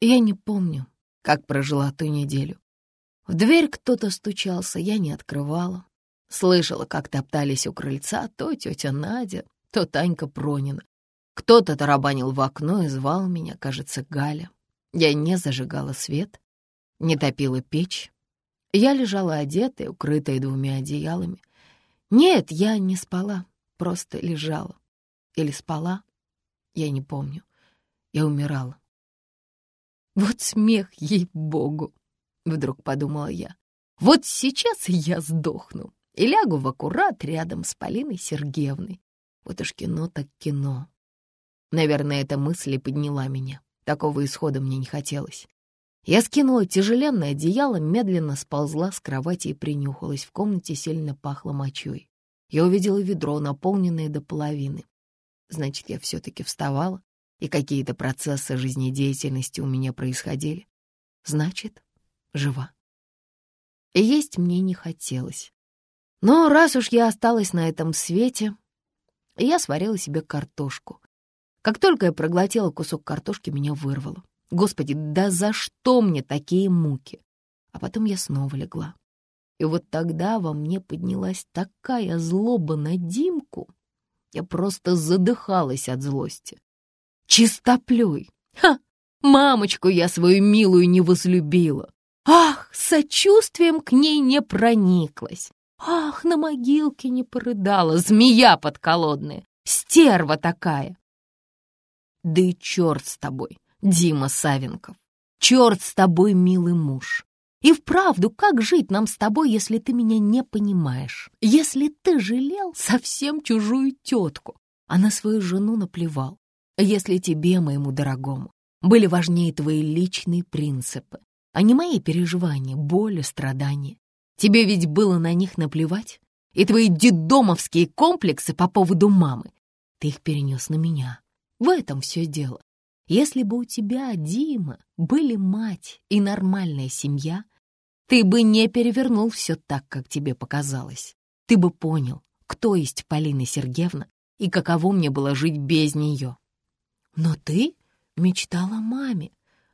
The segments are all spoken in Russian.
Я не помню, как прожила ту неделю. В дверь кто-то стучался, я не открывала. Слышала, как топтались у крыльца то тетя Надя, то Танька Пронина. Кто-то тарабанил в окно и звал меня, кажется, Галя. Я не зажигала свет, не топила печь. Я лежала одетая, укрытая двумя одеялами. Нет, я не спала, просто лежала. Или спала, я не помню. Я умирала. Вот смех, ей-богу, вдруг подумала я. Вот сейчас я сдохну и лягу в аккурат рядом с Полиной Сергеевной. Вот уж кино так кино. Наверное, эта мысль и подняла меня. Такого исхода мне не хотелось. Я скинула тяжеленное одеяло, медленно сползла с кровати и принюхалась. В комнате сильно пахло мочой. Я увидела ведро, наполненное до половины. Значит, я все-таки вставала, и какие-то процессы жизнедеятельности у меня происходили. Значит, жива. И есть мне не хотелось. Но раз уж я осталась на этом свете, я сварила себе картошку. Как только я проглотила кусок картошки, меня вырвало. Господи, да за что мне такие муки? А потом я снова легла. И вот тогда во мне поднялась такая злоба на Димку. Я просто задыхалась от злости. Чистоплюй! Ха! Мамочку я свою милую не возлюбила. Ах, сочувствием к ней не прониклась. Ах, на могилке не порыдала, змея подколодная, стерва такая. Да и черт с тобой, Дима Савенков. Черт с тобой, милый муж. И вправду, как жить нам с тобой, если ты меня не понимаешь? Если ты жалел совсем чужую тетку, а на свою жену наплевал? Если тебе, моему дорогому, были важнее твои личные принципы, а не мои переживания, боли, страдания, тебе ведь было на них наплевать? И твои дедомовские комплексы по поводу мамы, ты их перенес на меня. В этом все дело. Если бы у тебя, Дима, были мать и нормальная семья, ты бы не перевернул все так, как тебе показалось. Ты бы понял, кто есть Полина Сергеевна и каково мне было жить без нее. Но ты мечтала о маме,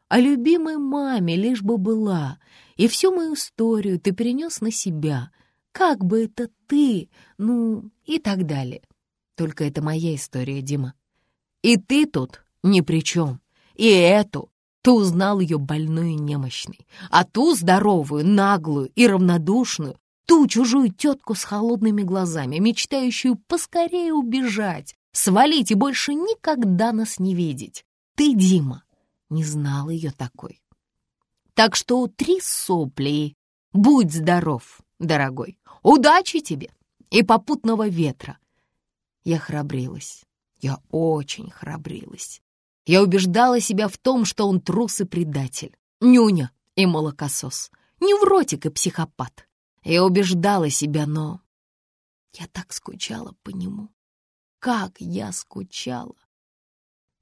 о любимой маме, лишь бы была, и всю мою историю ты перенес на себя, как бы это ты, ну и так далее. Только это моя история, Дима. И ты тут ни при чем. И эту ты узнал ее больной и немощной, а ту здоровую, наглую и равнодушную, ту чужую тетку с холодными глазами, мечтающую поскорее убежать, свалить и больше никогда нас не видеть. Ты, Дима, не знал ее такой. Так что утри сопли, будь здоров, дорогой, удачи тебе и попутного ветра. Я храбрилась. Я очень храбрилась. Я убеждала себя в том, что он трус и предатель, нюня и молокосос, невротик и психопат. Я убеждала себя, но... Я так скучала по нему. Как я скучала!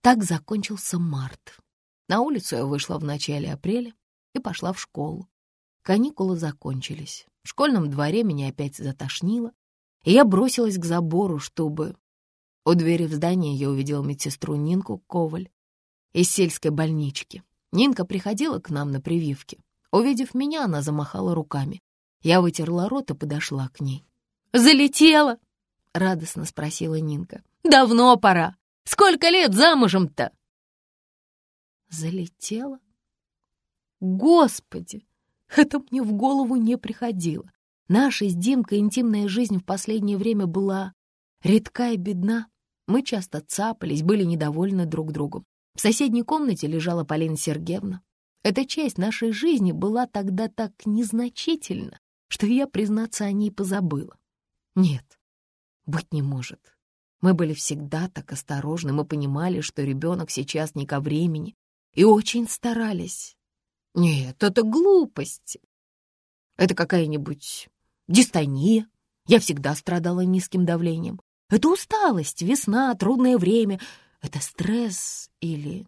Так закончился март. На улицу я вышла в начале апреля и пошла в школу. Каникулы закончились. В школьном дворе меня опять затошнило, и я бросилась к забору, чтобы у двери в здание я увидела медсестру Нинку Коваль из сельской больнички. Нинка приходила к нам на прививки. Увидев меня, она замахала руками. Я вытерла рот и подошла к ней. «Залетела?» — радостно спросила Нинка. «Давно пора. Сколько лет замужем-то?» «Залетела? Господи! Это мне в голову не приходило. Наша с Димкой интимная жизнь в последнее время была редка и бедна. Мы часто цапались, были недовольны друг другом. В соседней комнате лежала Полина Сергеевна. Эта часть нашей жизни была тогда так незначительна, что я, признаться, о ней позабыла. Нет, быть не может. Мы были всегда так осторожны, мы понимали, что ребенок сейчас не ко времени, и очень старались. Нет, это глупости. Это какая-нибудь дистония. Я всегда страдала низким давлением. Это усталость, весна, трудное время. Это стресс или...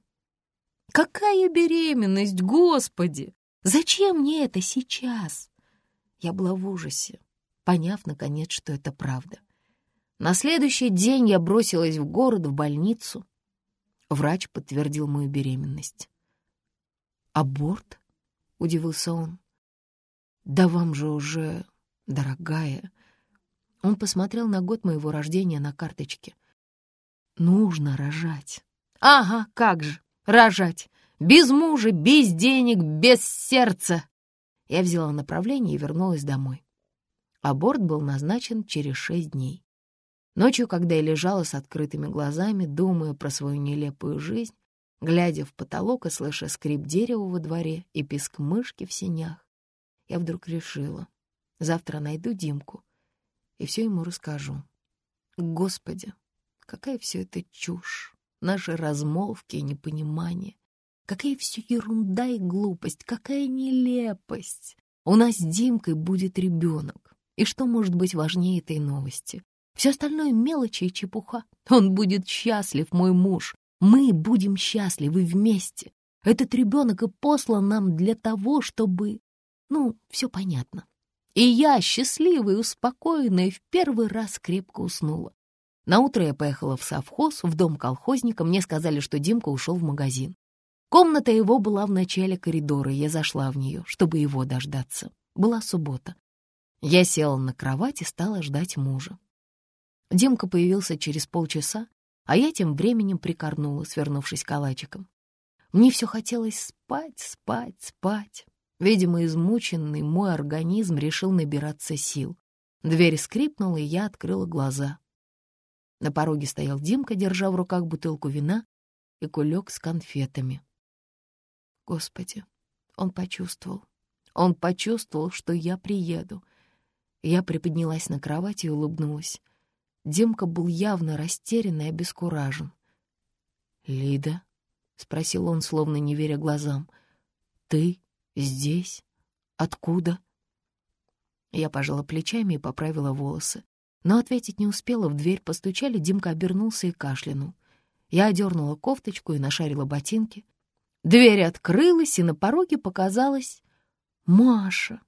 Какая беременность, Господи! Зачем мне это сейчас? Я была в ужасе, поняв, наконец, что это правда. На следующий день я бросилась в город, в больницу. Врач подтвердил мою беременность. «Аборт?» — удивился он. «Да вам же уже, дорогая...» Он посмотрел на год моего рождения на карточке. «Нужно рожать». «Ага, как же, рожать! Без мужа, без денег, без сердца!» Я взяла направление и вернулась домой. Аборт был назначен через шесть дней. Ночью, когда я лежала с открытыми глазами, думая про свою нелепую жизнь, глядя в потолок и слыша скрип дерева во дворе и писк мышки в сенях, я вдруг решила, завтра найду Димку и все ему расскажу. Господи, какая все это чушь, наши размолвки и непонимание. Какая все ерунда и глупость, какая нелепость. У нас с Димкой будет ребенок. И что может быть важнее этой новости? Все остальное мелочи и чепуха. Он будет счастлив, мой муж. Мы будем счастливы вместе. Этот ребенок и послан нам для того, чтобы... Ну, все понятно. И я, счастливая и успокоенная, в первый раз крепко уснула. Наутро я поехала в совхоз, в дом колхозника. Мне сказали, что Димка ушел в магазин. Комната его была в начале коридора, я зашла в нее, чтобы его дождаться. Была суббота. Я села на кровать и стала ждать мужа. Димка появился через полчаса, а я тем временем прикорнула, свернувшись калачиком. Мне все хотелось спать, спать, спать. Видимо, измученный мой организм решил набираться сил. Дверь скрипнула, и я открыла глаза. На пороге стоял Димка, держа в руках бутылку вина и кулек с конфетами. Господи, он почувствовал. Он почувствовал, что я приеду. Я приподнялась на кровати и улыбнулась. Демка был явно растерян и обескуражен. «Лида?» — спросил он, словно не веря глазам. «Ты здесь? Откуда?» Я пожала плечами и поправила волосы. Но ответить не успела, в дверь постучали, Димка обернулся и кашлянул. Я одернула кофточку и нашарила ботинки. Дверь открылась, и на пороге показалась Маша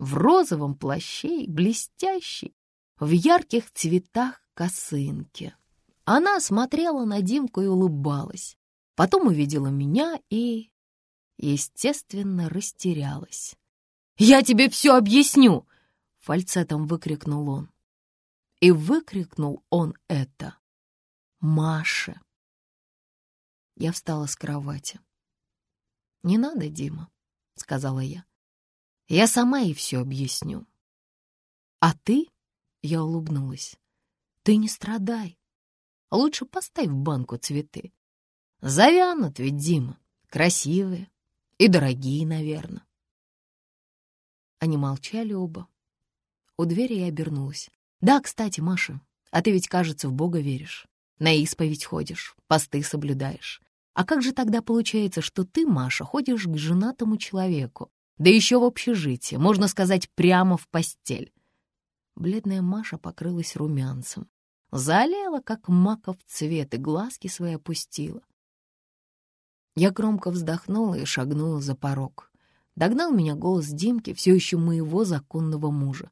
в розовом плаще, блестящей, в ярких цветах косынки. Она смотрела на Димку и улыбалась. Потом увидела меня и, естественно, растерялась. «Я тебе все объясню!» — фальцетом выкрикнул он. И выкрикнул он это. «Маша!» Я встала с кровати. «Не надо, Дима», — сказала я. «Я сама ей все объясню». «А ты я улыбнулась. «Ты не страдай. Лучше поставь в банку цветы. Завянут ведь, Дима, красивые и дорогие, наверное». Они молчали оба. У двери я обернулась. «Да, кстати, Маша, а ты ведь, кажется, в Бога веришь. На исповедь ходишь, посты соблюдаешь. А как же тогда получается, что ты, Маша, ходишь к женатому человеку, да еще в общежитие, можно сказать, прямо в постель? Бледная Маша покрылась румянцем. Залила, как маков цвет, и глазки свои опустила. Я громко вздохнула и шагнула за порог. Догнал меня голос Димки, все еще моего законного мужа.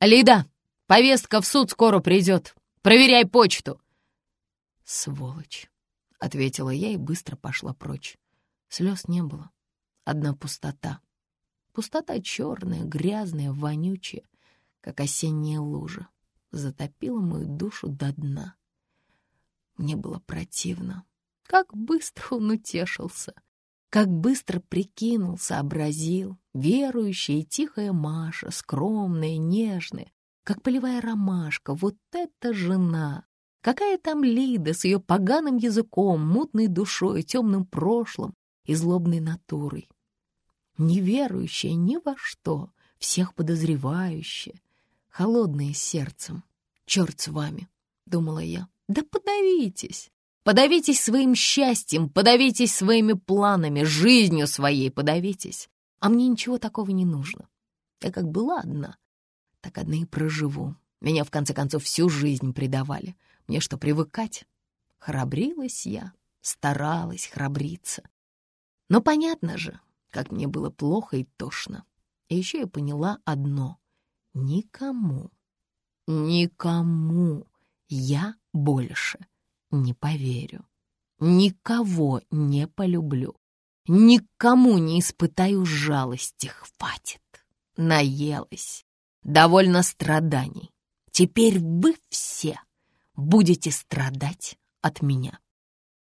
«Лида, повестка в суд скоро придет. Проверяй почту!» «Сволочь!» — ответила я и быстро пошла прочь. Слез не было. Одна пустота. Пустота черная, грязная, вонючая, как осенняя лужа, затопила мою душу до дна. Мне было противно. Как быстро он утешился, как быстро прикинул, сообразил. Верующая и тихая Маша, скромная, нежная, как полевая ромашка. Вот эта жена! Какая там Лида с ее поганым языком, мутной душой, темным прошлым и злобной натурой неверующая ни во что, всех подозревающая, холодная сердцем. «Черт с вами!» — думала я. «Да подавитесь! Подавитесь своим счастьем, подавитесь своими планами, жизнью своей подавитесь. А мне ничего такого не нужно. Я как была одна, так одна и проживу. Меня, в конце концов, всю жизнь предавали. Мне что, привыкать? Храбрилась я, старалась храбриться. Но понятно же, как мне было плохо и тошно. И еще я поняла одно — никому, никому я больше не поверю, никого не полюблю. никому не испытаю жалости. Хватит. Наелась. Довольно страданий. Теперь вы все будете страдать от меня.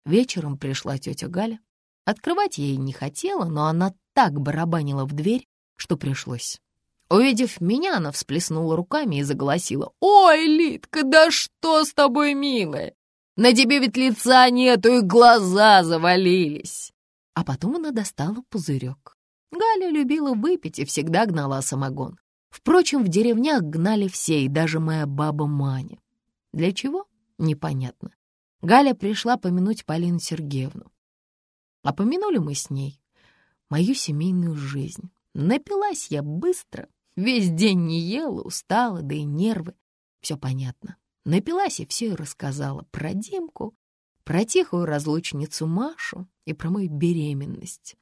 Вечером пришла тетя Галя. Открывать я ей не хотела, но она так барабанила в дверь, что пришлось. Увидев меня, она всплеснула руками и заголосила. «Ой, Литка, да что с тобой, милая? На тебе ведь лица нету и глаза завалились!» А потом она достала пузырек. Галя любила выпить и всегда гнала самогон. Впрочем, в деревнях гнали все, и даже моя баба Маня. Для чего? Непонятно. Галя пришла помянуть Полину Сергеевну. А помянули мы с ней мою семейную жизнь. Напилась я быстро, Весь день не ела, устала, да и нервы. Все понятно. Напилась и все и рассказала про Димку, про тихую разлучницу Машу и про мою беременность.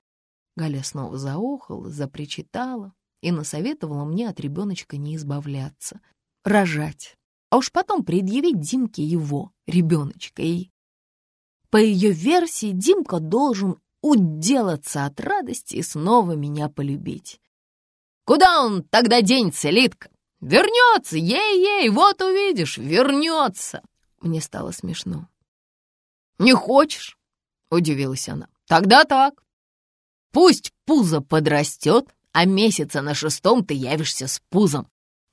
Галя снова заохала, запричитала и насоветовала мне от ребеночка не избавляться, рожать, а уж потом предъявить Димке его, ребеночка, и... По ее версии, Димка должен уделаться от радости и снова меня полюбить. Куда он тогда денется, Литка? Вернется, ей-ей, вот увидишь, вернется. Мне стало смешно. Не хочешь? Удивилась она. Тогда так. Пусть пузо подрастет, а месяца на шестом ты явишься с пузом,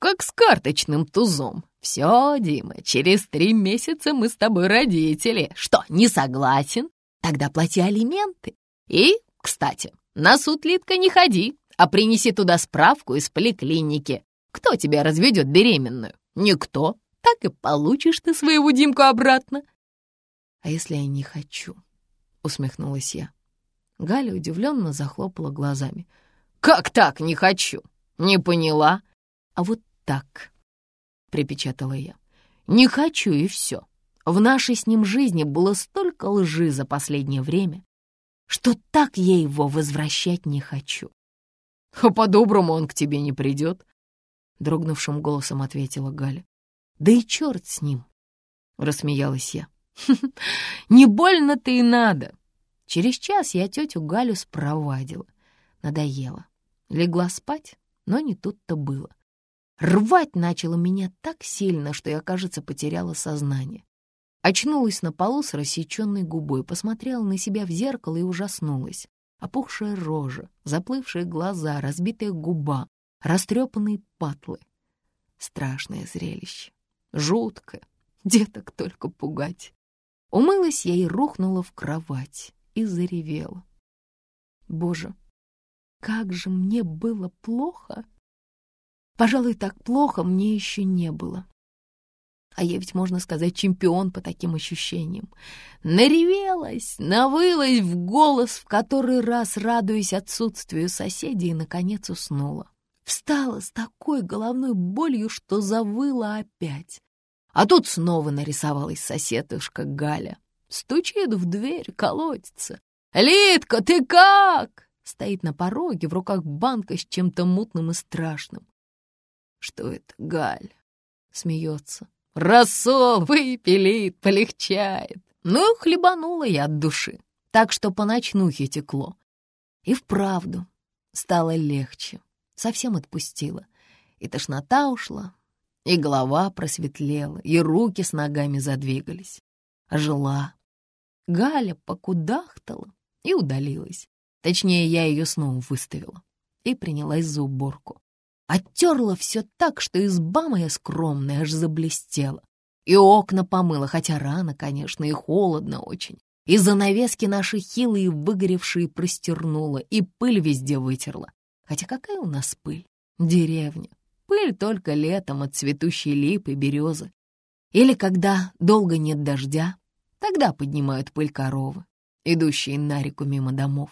как с карточным тузом. Все, Дима, через три месяца мы с тобой родители. Что, не согласен? Тогда плати алименты. И, кстати, на суд, Литка, не ходи а принеси туда справку из поликлиники. Кто тебя разведет беременную? Никто. Так и получишь ты своего Димку обратно. А если я не хочу? Усмехнулась я. Галя удивленно захлопала глазами. «Как так не хочу? Не поняла?» «А вот так», — припечатала я. «Не хочу, и все. В нашей с ним жизни было столько лжи за последнее время, что так я его возвращать не хочу. А по-доброму он к тебе не придет, — дрогнувшим голосом ответила Галя. Да и черт с ним, — рассмеялась я. Не больно-то и надо. Через час я тетю Галю спровадила. Надоело. Легла спать, но не тут-то было. Рвать начало меня так сильно, что я, кажется, потеряла сознание. Очнулась на полу с рассеченной губой, посмотрела на себя в зеркало и ужаснулась опухшая рожа, заплывшие глаза, разбитая губа, растрепанные патлы. Страшное зрелище, жуткое, деток только пугать. Умылась я и рухнула в кровать и заревела. Боже, как же мне было плохо! Пожалуй, так плохо мне еще не было. А я ведь, можно сказать, чемпион по таким ощущениям. Наревелась, навылась в голос, в который раз радуясь отсутствию соседей, и, наконец, уснула. Встала с такой головной болью, что завыла опять. А тут снова нарисовалась соседушка Галя. Стучит в дверь, колотится. «Литка, ты как?» Стоит на пороге, в руках банка с чем-то мутным и страшным. «Что это, Галь?» Смеется. Рассол выпили, полегчает. Ну, хлебанула я от души, так что по ночнухе текло. И вправду стало легче, совсем отпустила. И тошнота ушла, и голова просветлела, и руки с ногами задвигались. Жила. Галя покудахтала и удалилась. Точнее, я ее снова выставила и принялась за уборку. Оттерла все так, что изба моя скромная аж заблестела. И окна помыла, хотя рано, конечно, и холодно очень. И занавески наши хилые, выгоревшие, простернула, и пыль везде вытерла. Хотя какая у нас пыль? Деревня. Пыль только летом от цветущей липы, березы. Или когда долго нет дождя, тогда поднимают пыль коровы, идущие на реку мимо домов.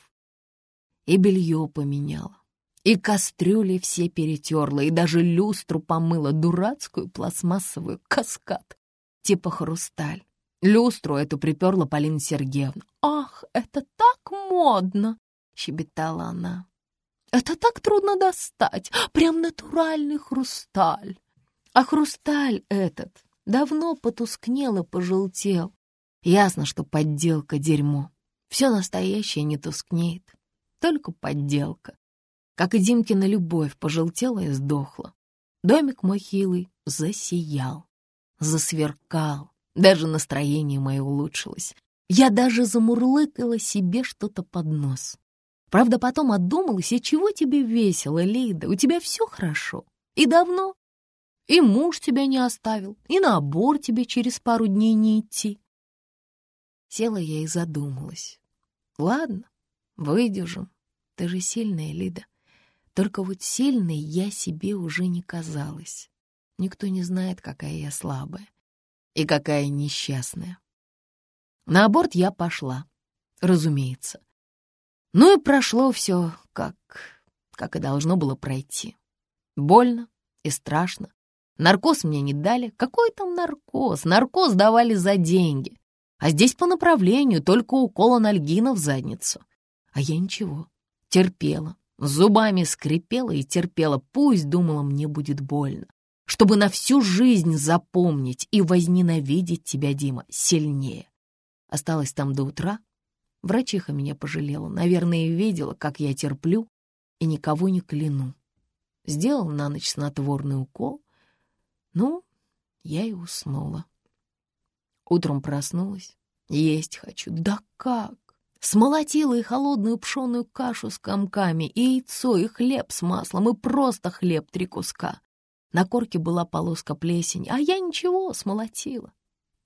И белье поменяла. И кастрюли все перетерла, и даже люстру помыла, дурацкую пластмассовую каскад, типа хрусталь. Люстру эту приперла Полина Сергеевна. «Ах, это так модно!» — щебетала она. «Это так трудно достать, прям натуральный хрусталь!» А хрусталь этот давно потускнел и пожелтел. Ясно, что подделка дерьмо. Все настоящее не тускнеет, только подделка. Как и Димкина любовь пожелтела и сдохла. Домик мой хилый засиял, засверкал, даже настроение мое улучшилось. Я даже замурлыкала себе что-то под нос. Правда, потом отдумалась, и чего тебе весело, Лида? У тебя все хорошо. И давно. И муж тебя не оставил, и на обор тебе через пару дней не идти. Села я и задумалась. Ладно, выдержим. Ты же сильная, Лида. Только вот сильной я себе уже не казалась. Никто не знает, какая я слабая и какая несчастная. На аборт я пошла, разумеется. Ну и прошло все как... как и должно было пройти. Больно и страшно. Наркоз мне не дали. Какой там наркоз? Наркоз давали за деньги. А здесь по направлению только укол анальгина в задницу. А я ничего, терпела, зубами скрипела и терпела. Пусть, думала, мне будет больно. Чтобы на всю жизнь запомнить и возненавидеть тебя, Дима, сильнее. Осталось там до утра. Врачиха меня пожалела. Наверное, видела, как я терплю и никого не кляну. Сделал на ночь снотворный укол. Ну, я и уснула. Утром проснулась. Есть хочу. Да как? Смолотила и холодную пшеную кашу с комками, и яйцо, и хлеб с маслом, и просто хлеб три куска. На корке была полоска плесени, а я ничего, смолотила.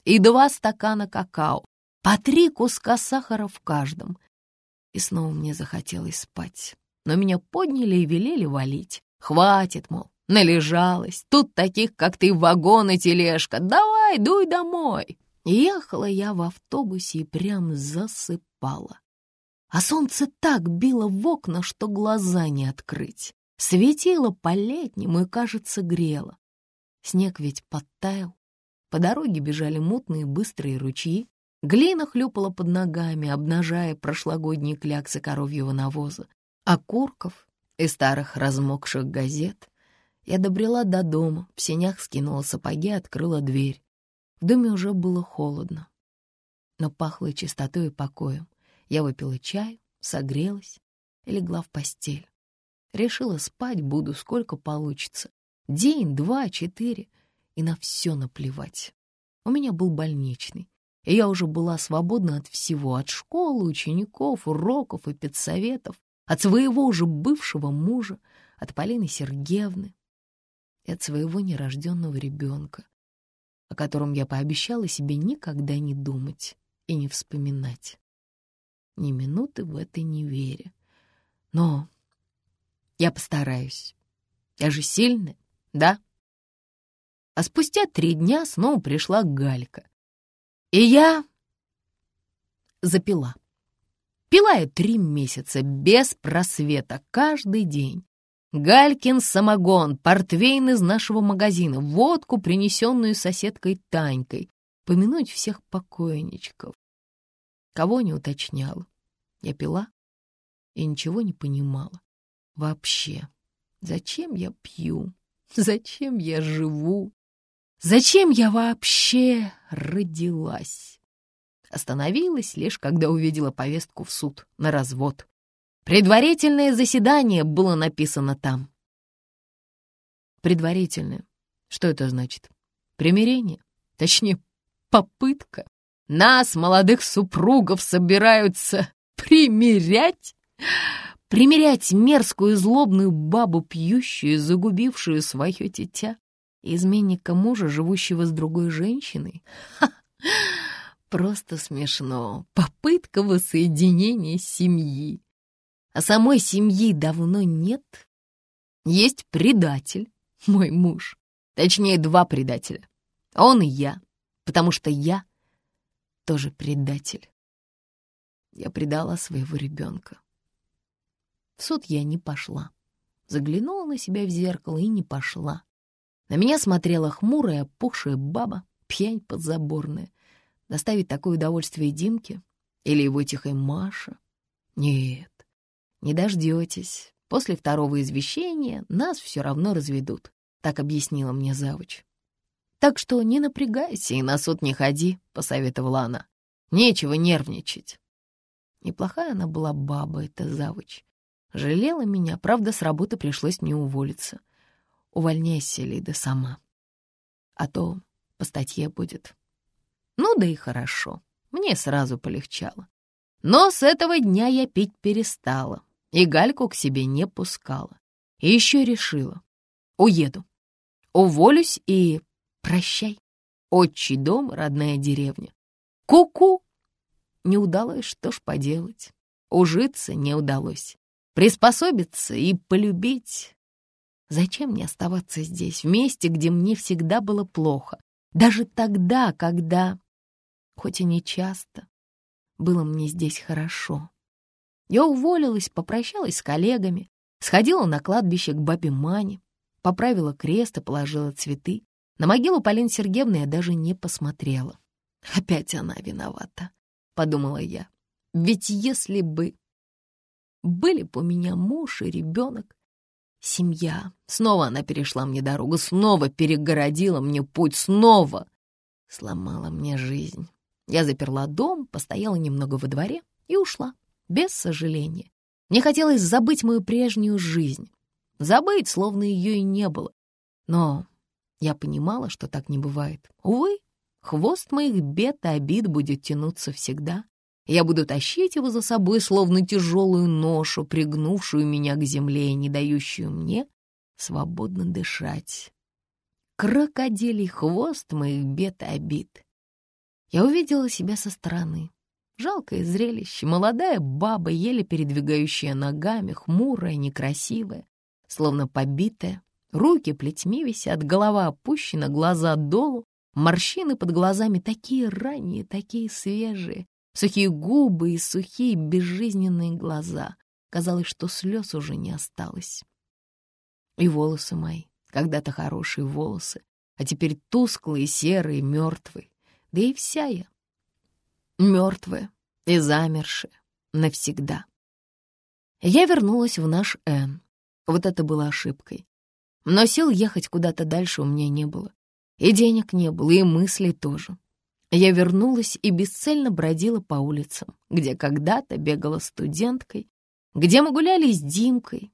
И два стакана какао, по три куска сахара в каждом. И снова мне захотелось спать, но меня подняли и велели валить. Хватит, мол, належалась, тут таких, как ты, вагон и тележка, давай, дуй домой. Ехала я в автобусе и прям засыпала. А солнце так било в окна, что глаза не открыть. Светило по-летнему и, кажется, грело. Снег ведь подтаял. По дороге бежали мутные быстрые ручьи. Глина хлюпала под ногами, обнажая прошлогодние кляксы коровьего навоза. Окурков и старых размокших газет. Я добрела до дома, в сенях скинула сапоги, открыла дверь. В доме уже было холодно, но пахло чистотой и покоем. Я выпила чай, согрелась и легла в постель. Решила спать буду, сколько получится. День, два, четыре. И на все наплевать. У меня был больничный, и я уже была свободна от всего, от школы, учеников, уроков и педсоветов, от своего уже бывшего мужа, от Полины Сергеевны и от своего нерожденного ребенка, о котором я пообещала себе никогда не думать и не вспоминать. Ни минуты в это не веря. Но я постараюсь. Я же сильная, да? А спустя три дня снова пришла Галька. И я запила. Пила я три месяца без просвета, каждый день. Галькин самогон, портвейн из нашего магазина, водку, принесенную соседкой Танькой, помянуть всех покойничков. Кого не уточняла. Я пила и ничего не понимала. Вообще, зачем я пью? Зачем я живу? Зачем я вообще родилась? Остановилась лишь, когда увидела повестку в суд на развод. Предварительное заседание было написано там. Предварительное. Что это значит? Примирение. Точнее, попытка. Нас, молодых супругов, собираются примирять? Примерять мерзкую злобную бабу, пьющую и загубившую свое дитя? Изменника мужа, живущего с другой женщиной? Ха! Просто смешно. Попытка воссоединения семьи а самой семьи давно нет. Есть предатель, мой муж. Точнее, два предателя. Он и я, потому что я тоже предатель. Я предала своего ребенка. В суд я не пошла. Заглянула на себя в зеркало и не пошла. На меня смотрела хмурая, опухшая баба, пьянь подзаборная. Доставить такое удовольствие Димке или его тихой Маше? Нет, не дождетесь. После второго извещения нас все равно разведут, так объяснила мне завуч. Так что не напрягайся и на суд не ходи, посоветовала она. Нечего нервничать. Неплохая она была баба, эта завуч. Жалела меня, правда, с работы пришлось мне уволиться. Увольняйся, Лида, сама. А то по статье будет. Ну да и хорошо, мне сразу полегчало. Но с этого дня я пить перестала и Гальку к себе не пускала. И еще решила. Уеду. Уволюсь и прощай. Отчий дом, родная деревня. Ку-ку! Не удалось, что ж поделать. Ужиться не удалось. Приспособиться и полюбить. Зачем мне оставаться здесь, в месте, где мне всегда было плохо? Даже тогда, когда, хоть и не часто, было мне здесь хорошо. Я уволилась, попрощалась с коллегами, сходила на кладбище к бабе Мане, поправила крест и положила цветы. На могилу Полины Сергеевны я даже не посмотрела. Опять она виновата, подумала я. Ведь если бы были бы у меня муж и ребенок, семья, снова она перешла мне дорогу, снова перегородила мне путь, снова сломала мне жизнь. Я заперла дом, постояла немного во дворе и ушла без сожаления. Мне хотелось забыть мою прежнюю жизнь, забыть, словно ее и не было. Но я понимала, что так не бывает. Увы, хвост моих бед и обид будет тянуться всегда. Я буду тащить его за собой, словно тяжелую ношу, пригнувшую меня к земле и не дающую мне свободно дышать. Крокодилий хвост моих бед и обид. Я увидела себя со стороны. Жалкое зрелище. Молодая баба, еле передвигающая ногами, хмурая, некрасивая, словно побитая. Руки плетьми висят, голова опущена, глаза долу. Морщины под глазами такие ранние, такие свежие. Сухие губы и сухие безжизненные глаза. Казалось, что слез уже не осталось. И волосы мои, когда-то хорошие волосы, а теперь тусклые, серые, мертвые. Да и вся я мертвая и замершая навсегда. Я вернулась в наш Н. Вот это было ошибкой. Но сил ехать куда-то дальше у меня не было. И денег не было, и мыслей тоже. Я вернулась и бесцельно бродила по улицам, где когда-то бегала студенткой, где мы гуляли с Димкой.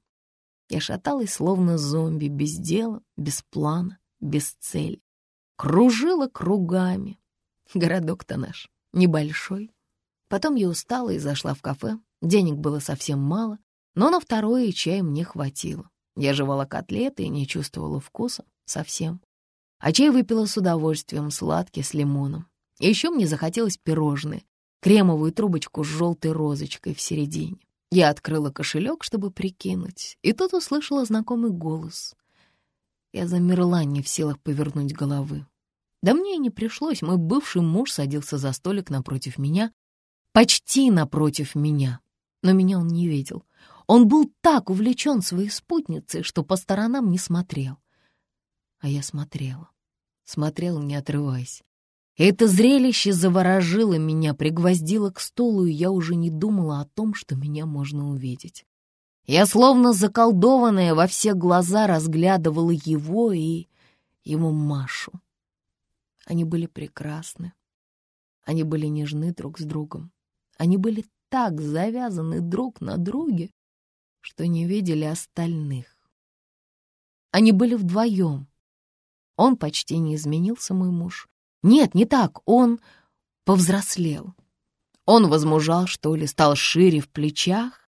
Я шаталась, словно зомби, без дела, без плана, без цели. Кружила кругами. Городок-то наш небольшой. Потом я устала и зашла в кафе. Денег было совсем мало, но на второе чай мне хватило. Я жевала котлеты и не чувствовала вкуса совсем. А чай выпила с удовольствием, сладкий, с лимоном. Еще мне захотелось пирожные, кремовую трубочку с желтой розочкой в середине. Я открыла кошелек, чтобы прикинуть, и тут услышала знакомый голос. Я замерла, не в силах повернуть головы. Да мне и не пришлось, мой бывший муж садился за столик напротив меня, почти напротив меня, но меня он не видел. Он был так увлечен своей спутницей, что по сторонам не смотрел. А я смотрела, смотрела, не отрываясь. это зрелище заворожило меня, пригвоздило к столу, и я уже не думала о том, что меня можно увидеть. Я словно заколдованная во все глаза разглядывала его и его Машу. Они были прекрасны. Они были нежны друг с другом. Они были так завязаны друг на друге, что не видели остальных. Они были вдвоем. Он почти не изменился, мой муж. Нет, не так, он повзрослел. Он возмужал, что ли, стал шире в плечах.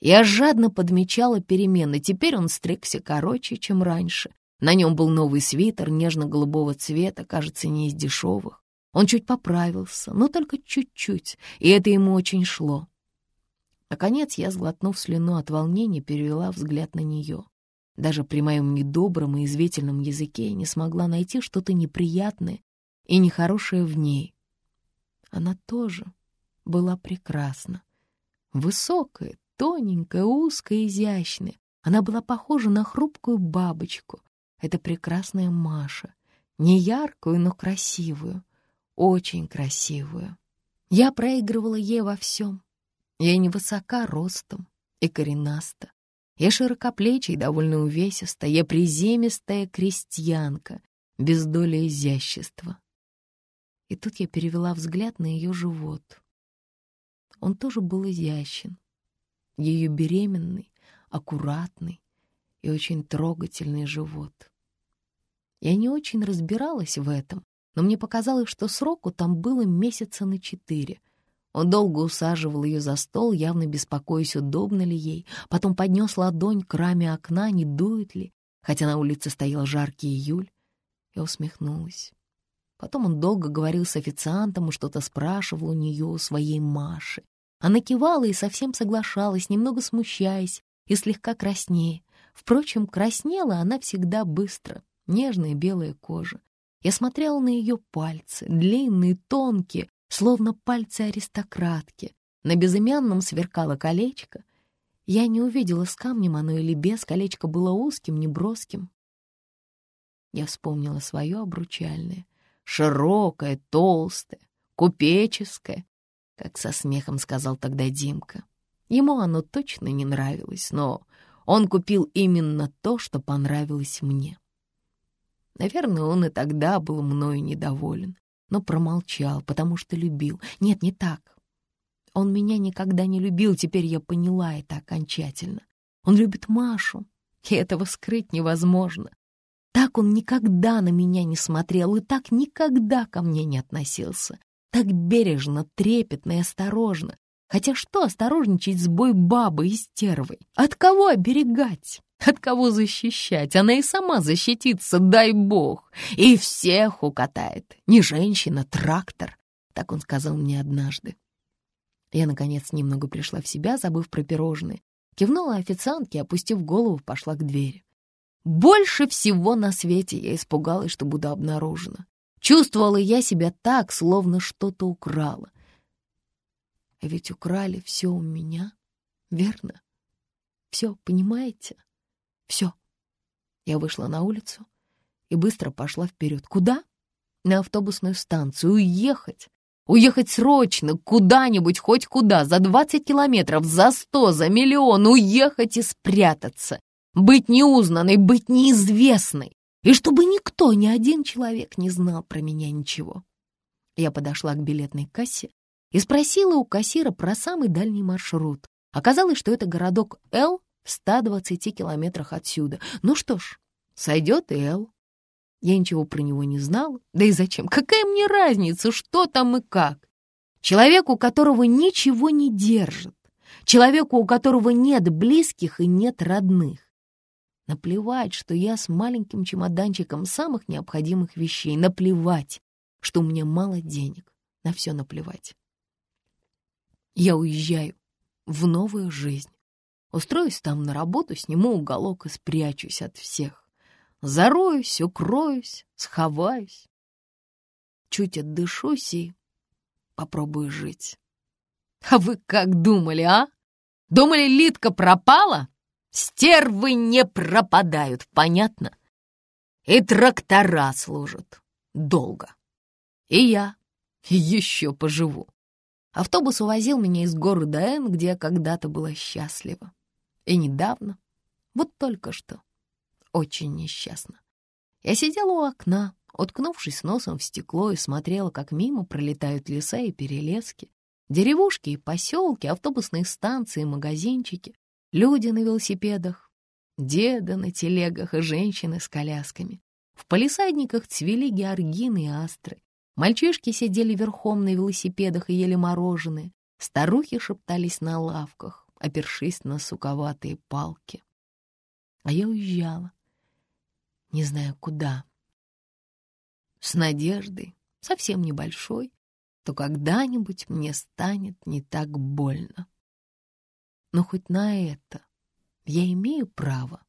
Я жадно подмечала перемены. Теперь он стригся короче, чем раньше. На нем был новый свитер нежно-голубого цвета, кажется, не из дешевых. Он чуть поправился, но только чуть-чуть, и это ему очень шло. Наконец я, сглотнув слюну от волнения, перевела взгляд на нее. Даже при моем недобром и извительном языке не смогла найти что-то неприятное и нехорошее в ней. Она тоже была прекрасна. Высокая, тоненькая, узкая, изящная. Она была похожа на хрупкую бабочку, это прекрасная Маша. Не яркую, но красивую. Очень красивую. Я проигрывала ей во всем. Я невысока ростом и коренаста. Я широкоплечая и довольно увесиста. Я приземистая крестьянка, без доли изящества. И тут я перевела взгляд на ее живот. Он тоже был изящен. Ее беременный, аккуратный и очень трогательный живот. Я не очень разбиралась в этом, но мне показалось, что сроку там было месяца на четыре. Он долго усаживал ее за стол, явно беспокоясь, удобно ли ей, потом поднес ладонь к раме окна, не дует ли, хотя на улице стоял жаркий июль. Я усмехнулась. Потом он долго говорил с официантом и что-то спрашивал у нее, у своей Маши. Она кивала и совсем соглашалась, немного смущаясь и слегка краснее. Впрочем, краснела она всегда быстро, нежная белая кожа. Я смотрела на ее пальцы, длинные, тонкие, словно пальцы аристократки. На безымянном сверкало колечко. Я не увидела, с камнем оно или без, колечко было узким, неброским. Я вспомнила свое обручальное, широкое, толстое, купеческое, как со смехом сказал тогда Димка. Ему оно точно не нравилось, но он купил именно то, что понравилось мне. Наверное, он и тогда был мною недоволен, но промолчал, потому что любил. Нет, не так. Он меня никогда не любил, теперь я поняла это окончательно. Он любит Машу, и этого скрыть невозможно. Так он никогда на меня не смотрел и так никогда ко мне не относился. Так бережно, трепетно и осторожно. Хотя что осторожничать с бой бабой и стервой? От кого оберегать? От кого защищать? Она и сама защитится, дай бог. И всех укатает. Не женщина, трактор. Так он сказал мне однажды. Я, наконец, немного пришла в себя, забыв про пирожные. Кивнула официантке, опустив голову, пошла к двери. Больше всего на свете я испугалась, что буду обнаружена. Чувствовала я себя так, словно что-то украла. А ведь украли все у меня, верно? Все, понимаете? Все. Я вышла на улицу и быстро пошла вперед. Куда? На автобусную станцию. Уехать. Уехать срочно, куда-нибудь, хоть куда, за 20 километров, за 100, за миллион. Уехать и спрятаться. Быть неузнанной, быть неизвестной. И чтобы никто, ни один человек не знал про меня ничего. Я подошла к билетной кассе и спросила у кассира про самый дальний маршрут. Оказалось, что это городок Л в 120 километрах отсюда. Ну что ж, сойдет и Эл. Я ничего про него не знала. Да и зачем? Какая мне разница, что там и как? Человеку, у которого ничего не держит. Человеку, у которого нет близких и нет родных. Наплевать, что я с маленьким чемоданчиком самых необходимых вещей. Наплевать, что у меня мало денег. На все наплевать. Я уезжаю в новую жизнь. Устроюсь там на работу, сниму уголок и спрячусь от всех. Зароюсь, укроюсь, сховаюсь. Чуть отдышусь и попробую жить. А вы как думали, а? Думали, Литка пропала? Стервы не пропадают, понятно? И трактора служат долго. И я еще поживу. Автобус увозил меня из города Н, где я когда-то была счастлива. И недавно, вот только что, очень несчастно. Я сидела у окна, уткнувшись носом в стекло и смотрела, как мимо пролетают леса и перелески, деревушки и поселки, автобусные станции и магазинчики, люди на велосипедах, деды на телегах и женщины с колясками. В полисадниках цвели георгины и астры. Мальчишки сидели верхом на велосипедах и ели мороженое. Старухи шептались на лавках опершись на суковатые палки. А я уезжала, не знаю куда. С надеждой, совсем небольшой, то когда-нибудь мне станет не так больно. Но хоть на это я имею право.